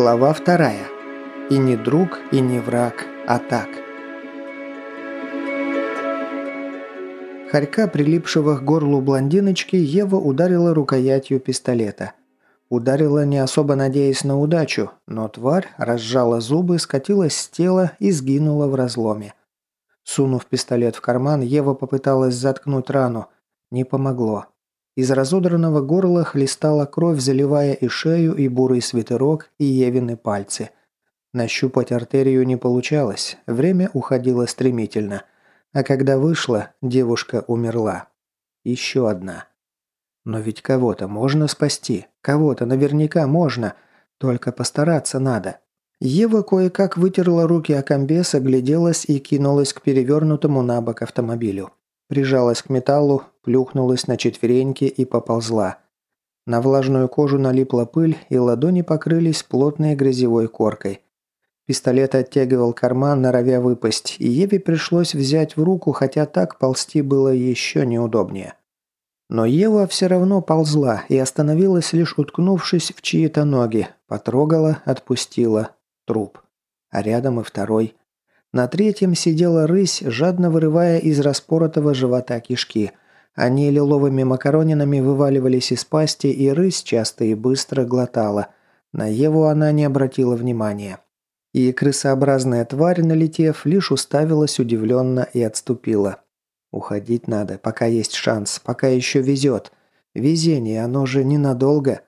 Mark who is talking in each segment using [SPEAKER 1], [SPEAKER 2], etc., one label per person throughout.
[SPEAKER 1] Глава вторая. И не друг, и не враг, а так. Харька, прилипшего к горлу блондиночки, Ева ударила рукоятью пистолета. Ударила, не особо надеясь на удачу, но тварь разжала зубы, скатилась с тела и сгинула в разломе. Сунув пистолет в карман, Ева попыталась заткнуть рану. Не помогло. Из разодранного горла хлестала кровь, заливая и шею, и бурый свитерок, и Евины пальцы. Нащупать артерию не получалось, время уходило стремительно. А когда вышла, девушка умерла. Еще одна. Но ведь кого-то можно спасти, кого-то наверняка можно, только постараться надо. Ева кое-как вытерла руки о комбес, огляделась и кинулась к перевернутому на бок автомобилю. Прижалась к металлу, плюхнулась на четвереньки и поползла. На влажную кожу налипла пыль, и ладони покрылись плотной грязевой коркой. Пистолет оттягивал карман, норовя выпасть, и Еве пришлось взять в руку, хотя так ползти было еще неудобнее. Но Ева все равно ползла и остановилась, лишь уткнувшись в чьи-то ноги, потрогала, отпустила. Труп. А рядом и второй. На третьем сидела рысь, жадно вырывая из распоротого живота кишки. Они лиловыми макаронинами вываливались из пасти, и рысь часто и быстро глотала. На Еву она не обратила внимания. И крысообразная тварь, налетев, лишь уставилась удивленно и отступила. Уходить надо, пока есть шанс, пока еще везет. Везение, оно же ненадолго.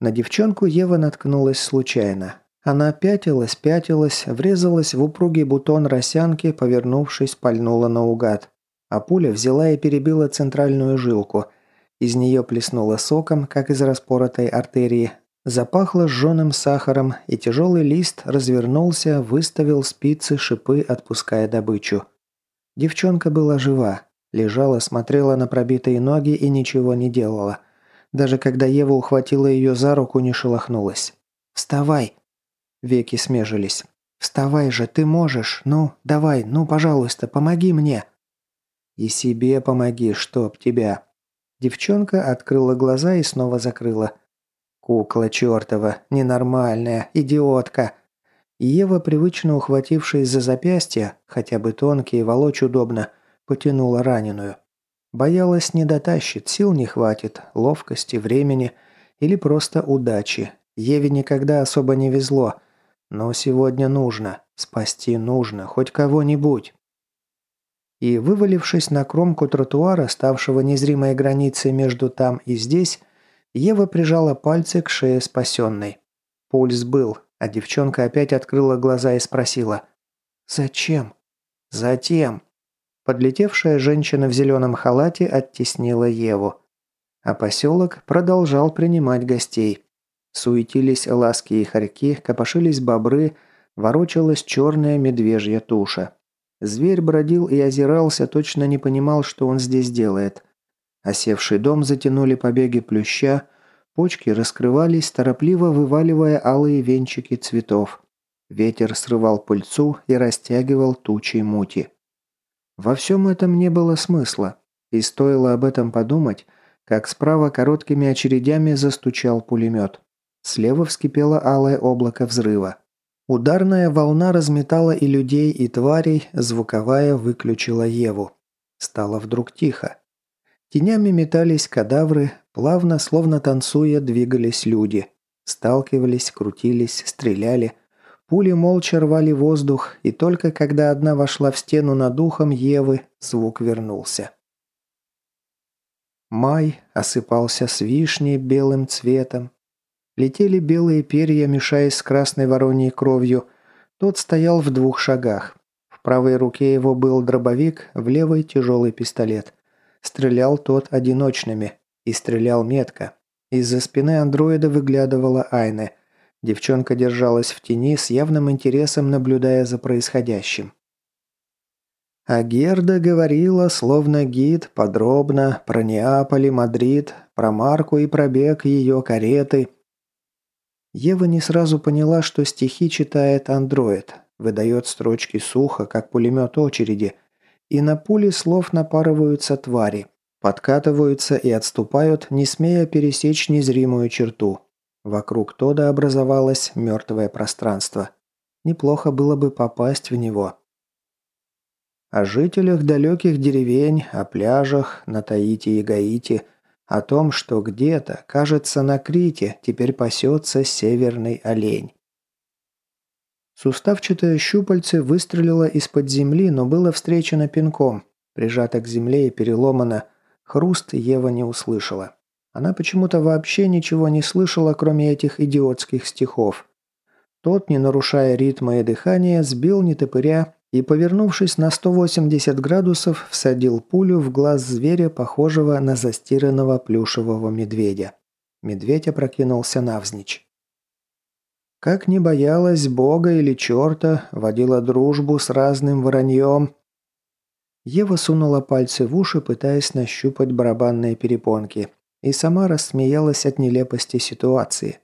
[SPEAKER 1] На девчонку Ева наткнулась случайно. Она пятилась, пятилась, врезалась в упругий бутон росянки, повернувшись, пальнула наугад. А пуля взяла и перебила центральную жилку. Из нее плеснула соком, как из распоротой артерии. Запахло сжженным сахаром, и тяжелый лист развернулся, выставил спицы, шипы, отпуская добычу. Девчонка была жива. Лежала, смотрела на пробитые ноги и ничего не делала. Даже когда Ева ухватила ее за руку, не шелохнулась. «Вставай!» Веки смежились. «Вставай же, ты можешь! Ну, давай, ну, пожалуйста, помоги мне!» «И себе помоги, чтоб тебя!» Девчонка открыла глаза и снова закрыла. «Кукла чертова, ненормальная, идиотка!» Ева, привычно ухватившись за запястье, хотя бы тонкие, волочь удобно, потянула раненую. Боялась не дотащит, сил не хватит, ловкости, времени или просто удачи. Еве никогда особо не везло – но сегодня нужно. Спасти нужно. Хоть кого-нибудь. И, вывалившись на кромку тротуара, ставшего незримой границей между там и здесь, Ева прижала пальцы к шее спасенной. Пульс был, а девчонка опять открыла глаза и спросила «Зачем?» «Затем». Подлетевшая женщина в зеленом халате оттеснила Еву. А поселок продолжал принимать гостей. Суетились ласки и хорьки, копошились бобры, ворочалась черная медвежья туша. Зверь бродил и озирался, точно не понимал, что он здесь делает. Осевший дом затянули побеги плюща, почки раскрывались, торопливо вываливая алые венчики цветов. Ветер срывал пыльцу и растягивал тучи мути. Во всем этом не было смысла, и стоило об этом подумать, как справа короткими очередями застучал пулемет. Слева вскипело алое облако взрыва. Ударная волна разметала и людей, и тварей, звуковая выключила Еву. Стало вдруг тихо. Тенями метались кадавры, плавно, словно танцуя, двигались люди. Сталкивались, крутились, стреляли. Пули молча рвали воздух, и только когда одна вошла в стену над ухом Евы, звук вернулся. Май осыпался с вишней белым цветом, Летели белые перья, мешаясь с красной вороньей кровью. Тот стоял в двух шагах. В правой руке его был дробовик, в левой тяжелый пистолет. Стрелял тот одиночными. И стрелял метко. Из-за спины андроида выглядывала Айне. Девчонка держалась в тени с явным интересом, наблюдая за происходящим. А Герда говорила, словно гид, подробно про Неаполь и Мадрид, про марку и пробег ее кареты – Ева не сразу поняла, что стихи читает андроид, выдает строчки сухо, как пулемет очереди, и на пули слов напарываются твари, подкатываются и отступают, не смея пересечь незримую черту. Вокруг Тода образовалось мертвое пространство. Неплохо было бы попасть в него. О жителях далеких деревень, о пляжах на Таити и Гаити, о том, что где-то, кажется, на Крите теперь пасется северный олень. Суставчатое щупальце выстрелило из-под земли, но было встречено пинком. Прижато к земле и переломано. Хруст Ева не услышала. Она почему-то вообще ничего не слышала, кроме этих идиотских стихов. Тот, не нарушая ритма и дыхания, сбил нетопыря и, повернувшись на 180 градусов, всадил пулю в глаз зверя, похожего на застиранного плюшевого медведя. Медведь опрокинулся навзничь. Как не боялась бога или черта, водила дружбу с разным вороньем. Ева сунула пальцы в уши, пытаясь нащупать барабанные перепонки, и сама рассмеялась от нелепости ситуации.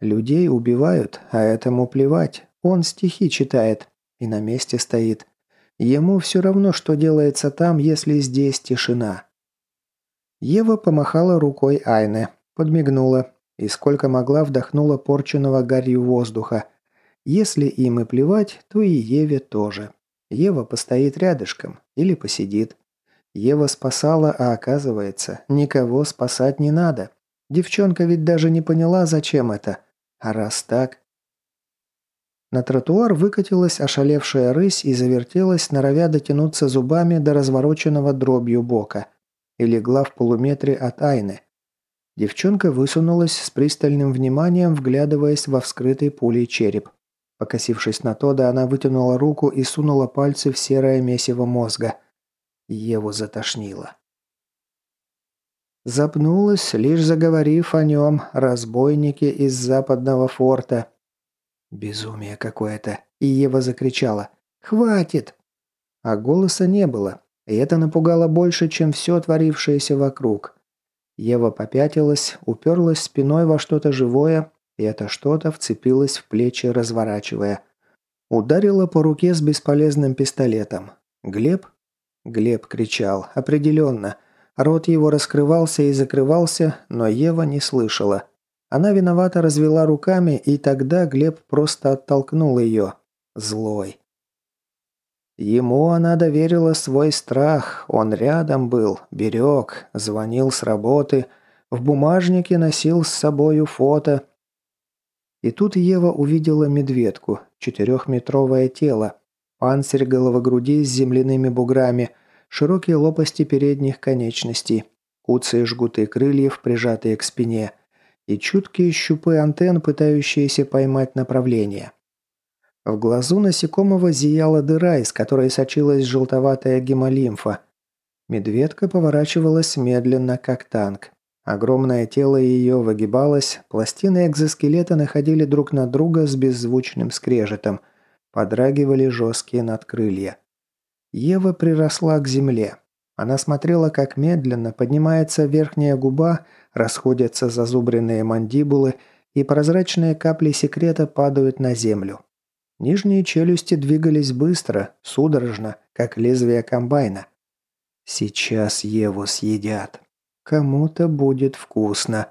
[SPEAKER 1] Людей убивают, а этому плевать. Он стихи читает, и на месте стоит. Ему все равно, что делается там, если здесь тишина. Ева помахала рукой Айне, подмигнула и сколько могла вдохнула порченного гарью воздуха. Если им и плевать, то и Еве тоже. Ева постоит рядышком или посидит. Ева спасала, а оказывается, никого спасать не надо. Девчонка ведь даже не поняла, зачем это. А раз так, на тротуар выкатилась ошалевшая рысь и завертелась, норовя дотянуться зубами до развороченного дробью бока. И легла в полуметре от Айны. Девчонка высунулась с пристальным вниманием, вглядываясь во вскрытый пулей череп. Покосившись на Тода, она вытянула руку и сунула пальцы в серое месиво мозга. Еву затошнило. Запнулась, лишь заговорив о нем, разбойники из западного форта, Безумие какое-то. И Ева закричала «Хватит!». А голоса не было, и это напугало больше, чем все творившееся вокруг. Ева попятилась, уперлась спиной во что-то живое, и это что-то вцепилось в плечи, разворачивая. Ударила по руке с бесполезным пистолетом. «Глеб?» Глеб кричал. Определенно. Рот его раскрывался и закрывался, но Ева не слышала. Она виновато развела руками, и тогда Глеб просто оттолкнул ее. Злой. Ему она доверила свой страх, он рядом был, берег, звонил с работы, в бумажнике носил с собою фото. И тут Ева увидела медведку, четырехметровое тело, панцирь головогруди с земляными буграми, широкие лопасти передних конечностей, куцые жгуты крыльев, прижатые к спине – и чуткие щупы антенн, пытающиеся поймать направление. В глазу насекомого зияла дыра, из которой сочилась желтоватая гемолимфа. Медведка поворачивалась медленно, как танк. Огромное тело ее выгибалось, пластины экзоскелета находили друг на друга с беззвучным скрежетом. Подрагивали жесткие надкрылья. Ева приросла к земле. Она смотрела, как медленно поднимается верхняя губа, расходятся зазубренные мандибулы, и прозрачные капли секрета падают на землю. Нижние челюсти двигались быстро, судорожно, как лезвие комбайна. Сейчас Еву съедят. Кому-то будет вкусно,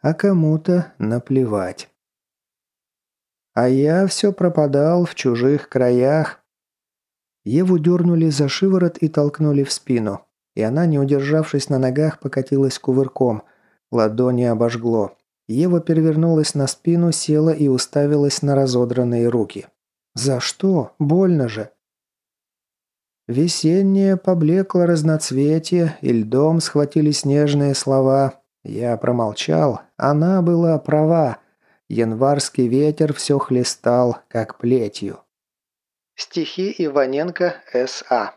[SPEAKER 1] а кому-то наплевать. А я все пропадал в чужих краях. Еву дернули за шиворот и толкнули в спину, и она, не удержавшись на ногах, покатилась кувырком – Ладони обожгло. Ева перевернулась на спину, села и уставилась на разодранные руки. «За что? Больно же!» Весеннее поблекло разноцветие, и льдом схватили снежные слова. Я промолчал, она была права. Январский ветер все хлестал, как плетью. Стихи Иваненко С.А.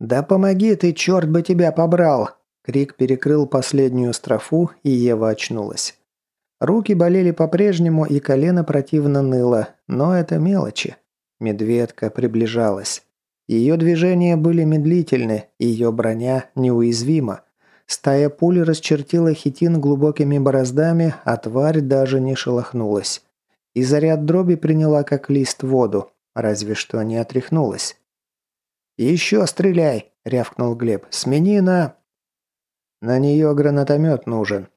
[SPEAKER 1] «Да помоги ты, черт бы тебя побрал!» Крик перекрыл последнюю строфу, и Ева очнулась. Руки болели по-прежнему, и колено противно ныло, но это мелочи. Медведка приближалась. Ее движения были медлительны, ее броня неуязвима. Стая пуль расчертила хитин глубокими бороздами, а тварь даже не шелохнулась. И заряд дроби приняла как лист воду, разве что не отряхнулась. «Еще стреляй!» – рявкнул Глеб. «Смени на...» На нее гранатомет нужен.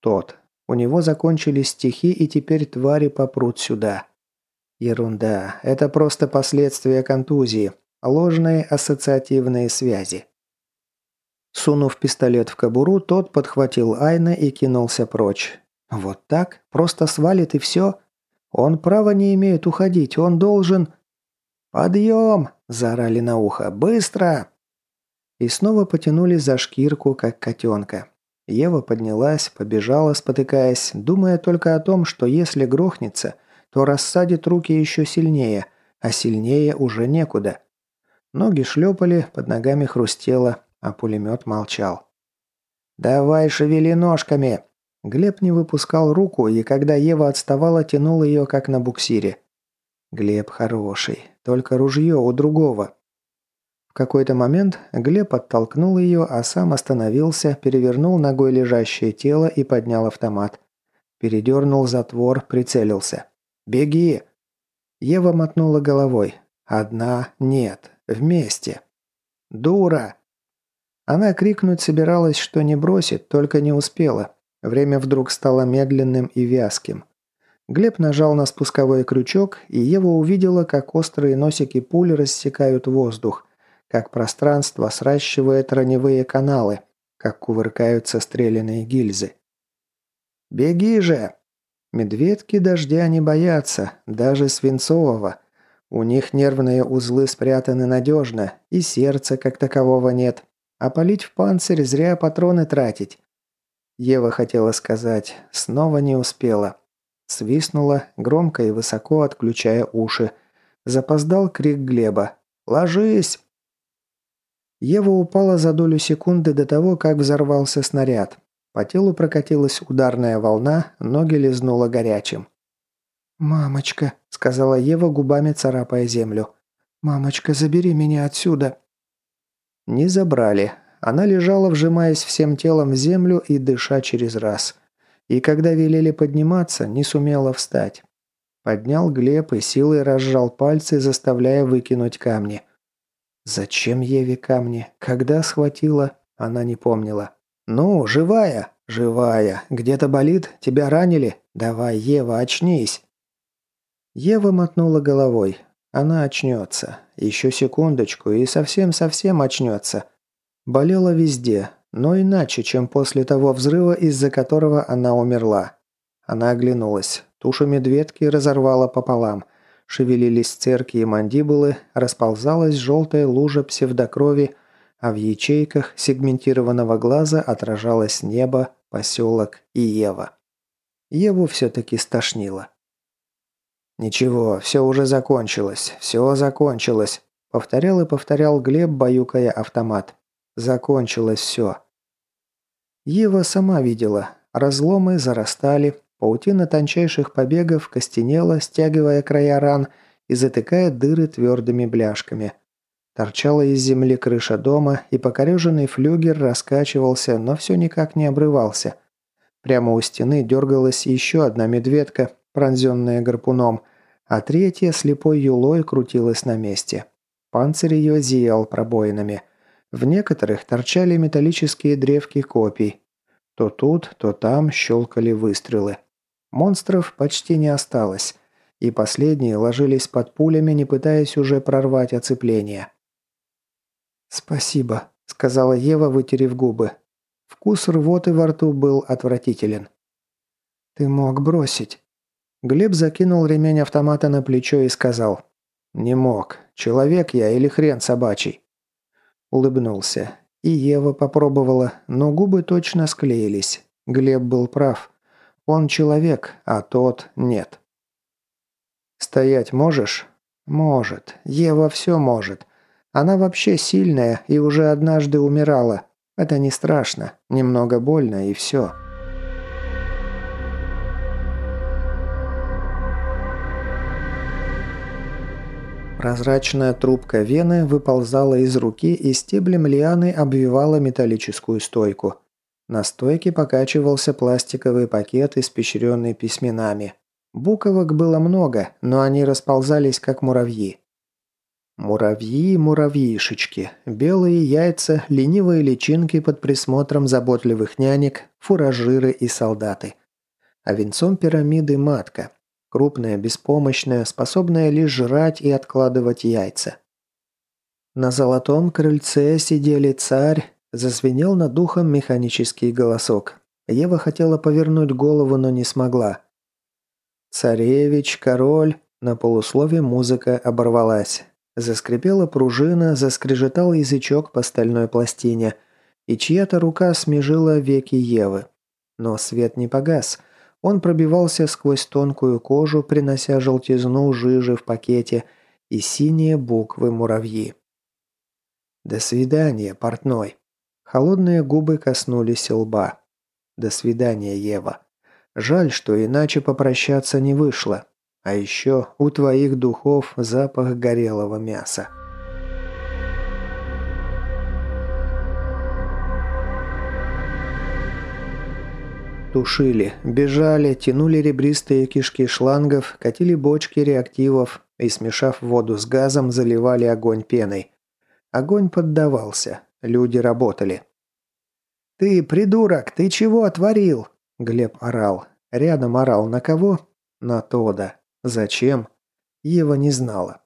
[SPEAKER 1] Тот. У него закончились стихи, и теперь твари попрут сюда. Ерунда. Это просто последствия контузии. Ложные ассоциативные связи. Сунув пистолет в кобуру, тот подхватил Айна и кинулся прочь. Вот так? Просто свалит и все? Он права не имеет уходить, он должен... «Подъем!» – заорали на ухо. «Быстро!» И снова потянули за шкирку, как котенка. Ева поднялась, побежала, спотыкаясь, думая только о том, что если грохнется, то рассадит руки еще сильнее, а сильнее уже некуда. Ноги шлепали, под ногами хрустело, а пулемет молчал. «Давай шевели ножками!» Глеб не выпускал руку, и когда Ева отставала, тянул ее, как на буксире. Глеб хороший, только ружье у другого. В какой-то момент Глеб оттолкнул ее, а сам остановился, перевернул ногой лежащее тело и поднял автомат. Передернул затвор, прицелился. «Беги!» Ева мотнула головой. «Одна? Нет. Вместе». «Дура!» Она крикнуть собиралась, что не бросит, только не успела. Время вдруг стало медленным и вязким. Глеб нажал на спусковой крючок, и Ева увидела, как острые носики пуль рассекают воздух, как пространство сращивает раневые каналы, как кувыркаются стрелянные гильзы. «Беги же!» Медведки дождя не боятся, даже свинцового. У них нервные узлы спрятаны надежно, и сердца как такового нет. А полить в панцирь зря патроны тратить. Ева хотела сказать, снова не успела. Свистнула, громко и высоко отключая уши. Запоздал крик Глеба. «Ложись!» Ева упала за долю секунды до того, как взорвался снаряд. По телу прокатилась ударная волна, ноги лизнула горячим. «Мамочка», — сказала Ева, губами царапая землю. «Мамочка, забери меня отсюда». Не забрали. Она лежала, вжимаясь всем телом в землю и дыша через раз. И когда велели подниматься, не сумела встать. Поднял Глеб и силой разжал пальцы, заставляя выкинуть камни. Зачем Еве камни? Когда схватила? Она не помнила. «Ну, живая! Живая! Где-то болит? Тебя ранили? Давай, Ева, очнись!» Ева мотнула головой. Она очнется. Еще секундочку и совсем-совсем очнется. Болела везде, но иначе, чем после того взрыва, из-за которого она умерла. Она оглянулась. Туша медведки разорвала пополам. Шевелились церкви и мандибулы, расползалась желтая лужа псевдокрови, а в ячейках сегментированного глаза отражалось небо, поселок и Ева. Еву все-таки стошнило. «Ничего, все уже закончилось, все закончилось», — повторял и повторял Глеб, баюкая автомат. «Закончилось все». Ева сама видела. Разломы зарастали, паутина тончайших побегов костенела, стягивая края ран и затыкая дыры твердыми бляшками. Торчала из земли крыша дома, и покореженный флюгер раскачивался, но все никак не обрывался. Прямо у стены дергалась еще одна медведка, пронзенная гарпуном, а третья слепой юлой крутилась на месте. Панцирь ее зиял пробоинами. В некоторых торчали металлические древки копий. То тут, то там щелкали выстрелы. Монстров почти не осталось, и последние ложились под пулями, не пытаясь уже прорвать оцепление. «Спасибо», — сказала Ева, вытерев губы. Вкус рвоты во рту был отвратителен. «Ты мог бросить». Глеб закинул ремень автомата на плечо и сказал. «Не мог. Человек я или хрен собачий?» Улыбнулся. И Ева попробовала, но губы точно склеились. Глеб был прав. Он человек, а тот нет. «Стоять можешь?» «Может. Ева все может. Она вообще сильная и уже однажды умирала. Это не страшно. Немного больно и все». Прозрачная трубка вены выползала из руки и стеблем лианы обвивала металлическую стойку. На стойке покачивался пластиковый пакет, испещренный письменами. Буковок было много, но они расползались, как муравьи. Муравьи, муравьишечки, белые яйца, ленивые личинки под присмотром заботливых нянек, фуражиры и солдаты. а венцом пирамиды матка. Крупная, беспомощная, способная лишь жрать и откладывать яйца. На золотом крыльце сидели царь, зазвенел над духом механический голосок. Ева хотела повернуть голову, но не смогла. «Царевич, король...» На полуслове музыка оборвалась. Заскрипела пружина, заскрежетал язычок по стальной пластине, и чья-то рука смежила веки Евы. Но свет не погас. Он пробивался сквозь тонкую кожу, принося желтизну жижи в пакете и синие буквы муравьи. «До свидания, портной». Холодные губы коснулись лба. «До свидания, Ева». Жаль, что иначе попрощаться не вышло. А еще у твоих духов запах горелого мяса. Тушили, бежали, тянули ребристые кишки шлангов, катили бочки реактивов и, смешав воду с газом, заливали огонь пеной. Огонь поддавался, люди работали. «Ты, придурок, ты чего отворил?» Глеб орал. Рядом орал на кого? На Тода. Зачем? Ева не знала.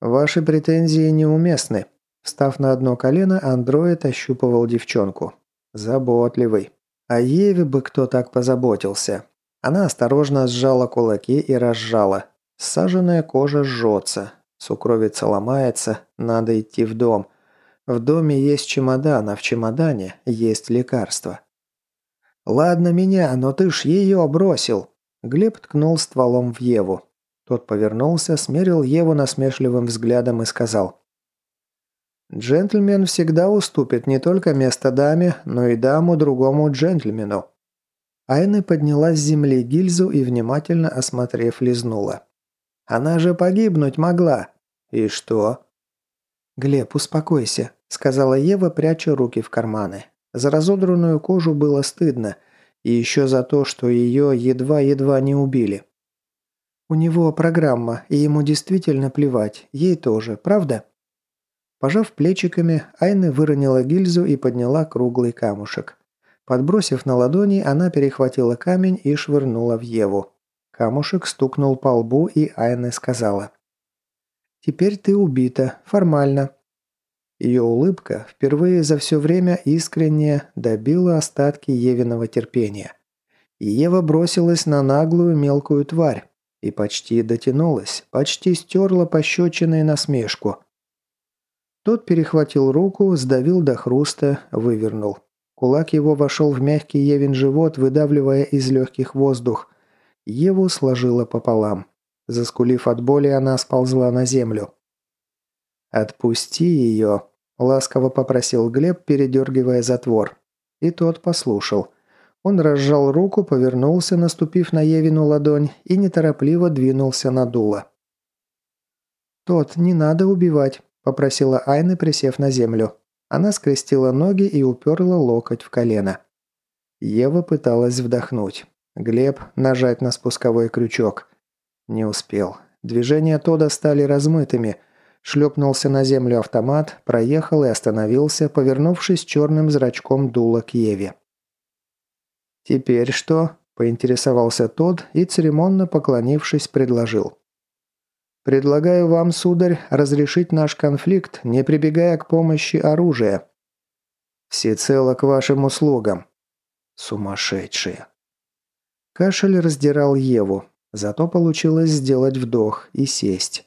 [SPEAKER 1] «Ваши претензии неуместны». Встав на одно колено, андроид ощупывал девчонку. «Заботливый. А Еве бы кто так позаботился». Она осторожно сжала кулаки и разжала. Саженная кожа жжется. Сукровица ломается. Надо идти в дом. В доме есть чемодан, а в чемодане есть лекарство. «Ладно меня, но ты ж ее бросил!» Глеб ткнул стволом в Еву. Тот повернулся, смерил Еву насмешливым взглядом и сказал. «Джентльмен всегда уступит не только место даме, но и даму другому джентльмену». Айна подняла с земли гильзу и, внимательно осмотрев, лизнула. «Она же погибнуть могла!» «И что?» «Глеб, успокойся», — сказала Ева, пряча руки в карманы. За разодранную кожу было стыдно, и еще за то, что ее едва-едва не убили. «У него программа, и ему действительно плевать, ей тоже, правда?» Пожав плечиками, Айна выронила гильзу и подняла круглый камушек. Подбросив на ладони, она перехватила камень и швырнула в Еву. Камушек стукнул по лбу, и Айна сказала. «Теперь ты убита. Формально. Ее улыбка, впервые за все время искренне добила остатки Евиного терпения. И Ева бросилась на наглую мелкую тварь. И почти дотянулась, почти стерла пощечиной насмешку. Тот перехватил руку, сдавил до хруста, вывернул. Кулак его вошел в мягкий Евин живот, выдавливая из легких воздух. Еву сложила пополам. Заскулив от боли, она сползла на землю. «Отпусти ее», Ласково попросил Глеб, передергивая затвор. И тот послушал. Он разжал руку, повернулся, наступив на Евину ладонь, и неторопливо двинулся на дуло. «Тот, не надо убивать», – попросила Айна, присев на землю. Она скрестила ноги и уперла локоть в колено. Ева пыталась вдохнуть. Глеб нажать на спусковой крючок. Не успел. Движения Тода стали размытыми – Шлепнулся на землю автомат, проехал и остановился, повернувшись черным зрачком дула к Еве. «Теперь что?» – поинтересовался тот и, церемонно поклонившись, предложил. «Предлагаю вам, сударь, разрешить наш конфликт, не прибегая к помощи оружия. Всецело к вашим услугам». Сумасшедшие. Кашель раздирал Еву, зато получилось сделать вдох и сесть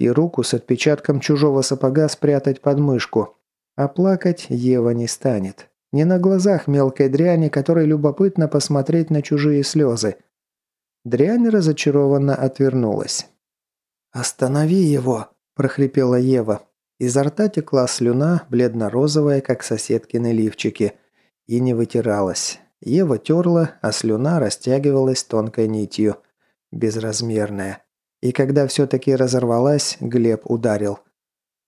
[SPEAKER 1] и руку с отпечатком чужого сапога спрятать под мышку. А плакать Ева не станет. Не на глазах мелкой дряни, которой любопытно посмотреть на чужие слезы. Дрянь разочарованно отвернулась. «Останови его!» – прохрипела Ева. Изо рта текла слюна, бледно-розовая, как соседкины лифчики, и не вытиралась. Ева терла, а слюна растягивалась тонкой нитью. Безразмерная. И когда все-таки разорвалась, Глеб ударил.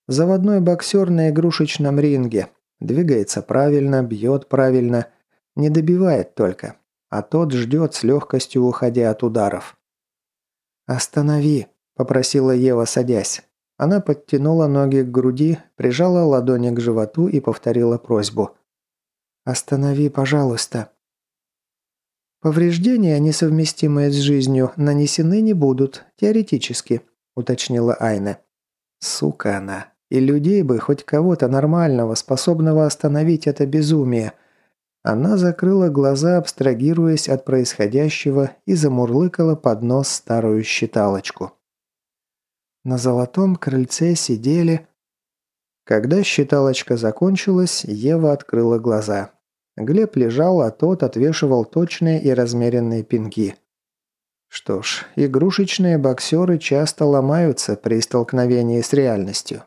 [SPEAKER 1] Заводной боксер на игрушечном ринге. Двигается правильно, бьет правильно. Не добивает только. А тот ждет с легкостью, уходя от ударов. «Останови», – попросила Ева, садясь. Она подтянула ноги к груди, прижала ладони к животу и повторила просьбу. «Останови, пожалуйста». «Повреждения, несовместимые с жизнью, нанесены не будут, теоретически», – уточнила Айна. «Сука она. И людей бы, хоть кого-то нормального, способного остановить это безумие». Она закрыла глаза, абстрагируясь от происходящего, и замурлыкала под нос старую считалочку. На золотом крыльце сидели... Когда считалочка закончилась, Ева открыла глаза. Глеб лежал, а тот отвешивал точные и размеренные пинки. Что ж, игрушечные боксеры часто ломаются при столкновении с реальностью.